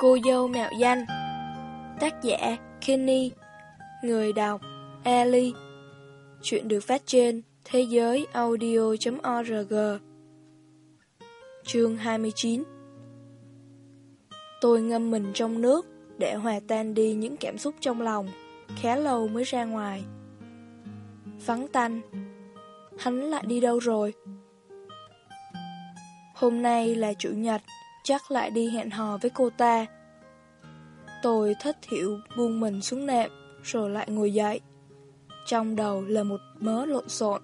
Cô dâu mạo danh. Tác giả Kenny. Người đọc Ali Chuyện được phát trên thế giới audio.org Chương 29 Tôi ngâm mình trong nước để hòa tan đi những cảm xúc trong lòng, khá lâu mới ra ngoài. Vắng tanh, hắn lại đi đâu rồi? Hôm nay là chủ nhật, chắc lại đi hẹn hò với cô ta. Tôi thất thiểu buông mình xuống nệm, rồi lại ngồi dậy. Trong đầu là một mớ lộn xộn.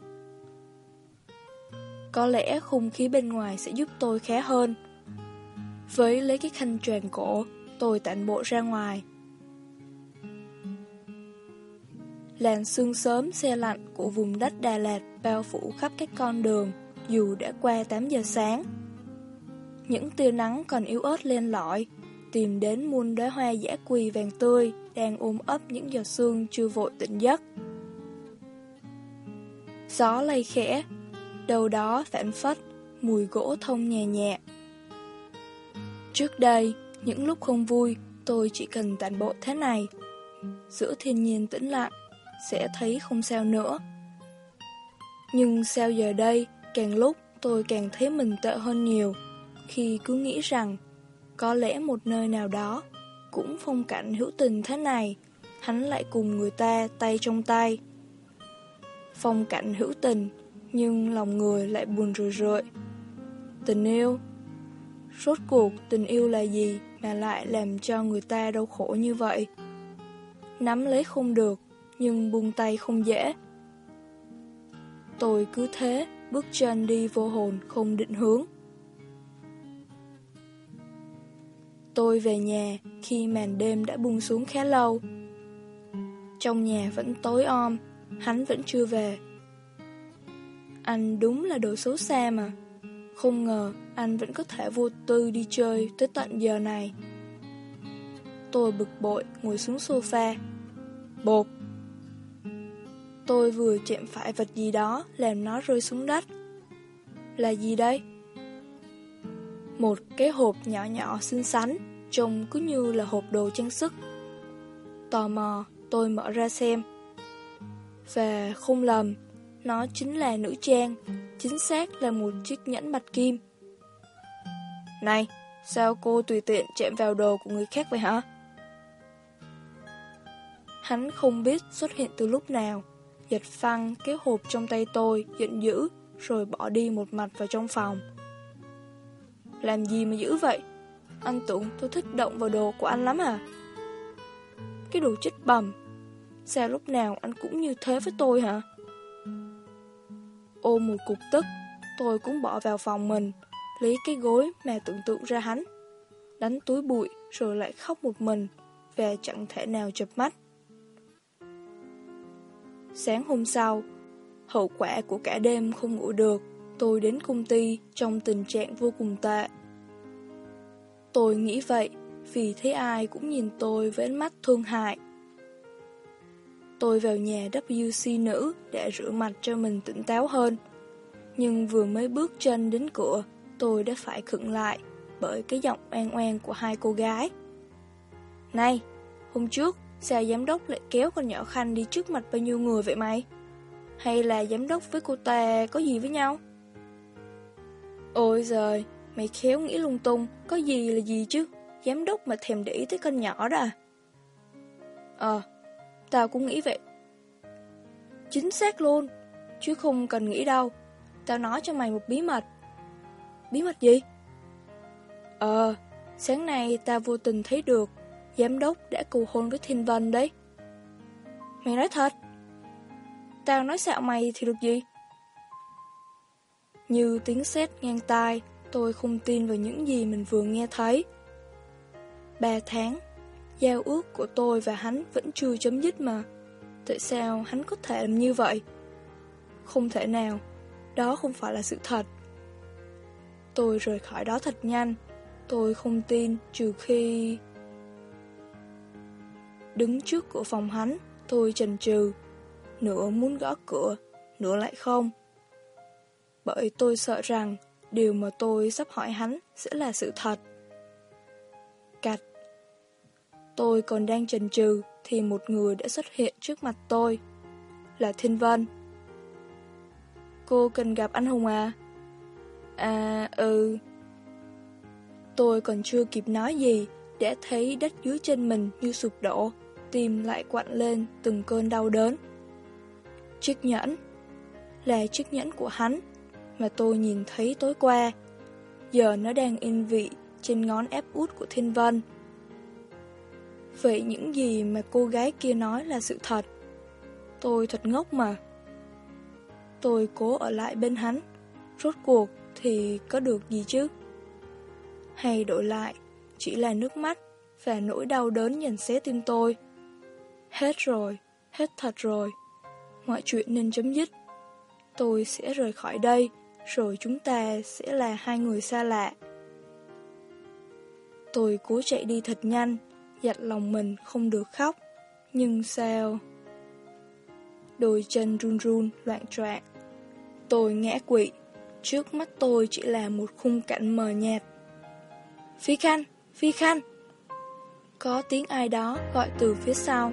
Có lẽ khung khí bên ngoài sẽ giúp tôi khá hơn. Với lấy cái khăn choàng cổ, tôi tản bộ ra ngoài. Làn sương sớm xe lạnh của vùng đất Đà Lạt bao phủ khắp các con đường, dù đã qua 8 giờ sáng. Những tia nắng còn yếu ớt lên lỏi, tìm đến muôn đóa hoa dã quỳ vàng tươi đang ôm ấp những giọt sương chưa vội tỉnh giấc. Gió lay khẽ, đầu đó phản phất, mùi gỗ thông nhẹ nhẹ. Trước đây, những lúc không vui, tôi chỉ cần tản bộ thế này. Giữa thiên nhiên tĩnh lặng, sẽ thấy không sao nữa. Nhưng sao giờ đây, càng lúc tôi càng thấy mình tệ hơn nhiều, khi cứ nghĩ rằng, có lẽ một nơi nào đó, cũng phong cảnh hữu tình thế này, hắn lại cùng người ta tay trong tay. Phong cảnh hữu tình, nhưng lòng người lại buồn rười rượi. Tình yêu Rốt cuộc tình yêu là gì mà lại làm cho người ta đau khổ như vậy? Nắm lấy không được, nhưng buông tay không dễ. Tôi cứ thế, bước chân đi vô hồn không định hướng. Tôi về nhà khi màn đêm đã buông xuống khá lâu. Trong nhà vẫn tối om, hắn vẫn chưa về. Anh đúng là đồ xấu xa mà. Không ngờ anh vẫn có thể vô tư đi chơi tới tận giờ này. Tôi bực bội ngồi xuống sofa. Bột! Tôi vừa chạm phải vật gì đó làm nó rơi xuống đất. Là gì đây? Một cái hộp nhỏ nhỏ xinh xắn, trông cứ như là hộp đồ trang sức. Tò mò, tôi mở ra xem. Và không lầm, nó chính là nữ trang, chính xác là một chiếc nhẫn bạch kim. Này, sao cô tùy tiện chạm vào đồ của người khác vậy hả? Hắn không biết xuất hiện từ lúc nào, giật phăng cái hộp trong tay tôi, giận dữ, rồi bỏ đi một mặt vào trong phòng. Làm gì mà dữ vậy? Anh tưởng tôi thích động vào đồ của anh lắm à? Cái đồ chết bầm, sao lúc nào anh cũng như thế với tôi hả? Ôm một cục tức, tôi cũng bỏ vào phòng mình, lấy cái gối mà tưởng tượng ra hắn. Đánh túi bụi rồi lại khóc một mình, và chẳng thể nào chập mắt. Sáng hôm sau, hậu quả của cả đêm không ngủ được, tôi đến công ty trong tình trạng vô cùng tệ. Tôi nghĩ vậy vì thấy ai cũng nhìn tôi với ánh mắt thương hại. Tôi vào nhà WC nữ để rửa mặt cho mình tỉnh táo hơn. Nhưng vừa mới bước chân đến cửa, tôi đã phải khựng lại bởi cái giọng oan oan của hai cô gái. Này, hôm trước, sao giám đốc lại kéo con nhỏ Khanh đi trước mặt bao nhiêu người vậy mày? Hay là giám đốc với cô ta có gì với nhau? Ôi giời, mày khéo nghĩ lung tung, có gì là gì chứ? Giám đốc mà thèm để ý tới con nhỏ đó à? Ờ, tao cũng nghĩ vậy. Chính xác luôn, chứ không cần nghĩ đâu. Tao nói cho mày một bí mật. Bí mật gì? Ờ, sáng nay tao vô tình thấy được Giám đốc đã cầu hôn với Thiên Vân đấy. Mày nói thật? Tao nói xạo mày thì được gì? Như tiếng sét ngang tai, tôi không tin vào những gì mình vừa nghe thấy. Ba tháng, giao ước của tôi và hắn vẫn chưa chấm dứt mà. Tại sao hắn có thể làm như vậy? Không thể nào, đó không phải là sự thật. Tôi rời khỏi đó thật nhanh, tôi không tin trừ khi... Đứng trước cửa phòng hắn, tôi chần chừ, nửa muốn gõ cửa, nửa lại không. Bởi tôi sợ rằng điều mà tôi sắp hỏi hắn sẽ là sự thật. Cạch, Tôi còn đang chần chừ thì một người đã xuất hiện trước mặt tôi. Là Thiên Vân. Cô cần gặp anh Hùng à? À, ừ. Tôi còn chưa kịp nói gì, đã thấy đất dưới chân mình như sụp đổ, tim lại quặn lên từng cơn đau đớn. Chiếc nhẫn là chiếc nhẫn của hắn mà tôi nhìn thấy tối qua. Giờ nó đang in vị trên ngón ép út của Thiên Vân. Vậy những gì mà cô gái kia nói là sự thật. Tôi thật ngốc mà. Tôi cố ở lại bên hắn. Rốt cuộc thì có được gì chứ? Hay đổi lại, chỉ là nước mắt và nỗi đau đớn nhận xé tim tôi. Hết rồi, hết thật rồi. Mọi chuyện nên chấm dứt. Tôi sẽ rời khỏi đây, rồi chúng ta sẽ là hai người xa lạ. Tôi cố chạy đi thật nhanh, dặn lòng mình không được khóc. Nhưng sao? Đôi chân run run, loạn troạn. Tôi ngã quỵ, trước mắt tôi chỉ là một khung cảnh mờ nhạt. Phi Khanh, Phi Khanh! Có tiếng ai đó gọi từ phía sau.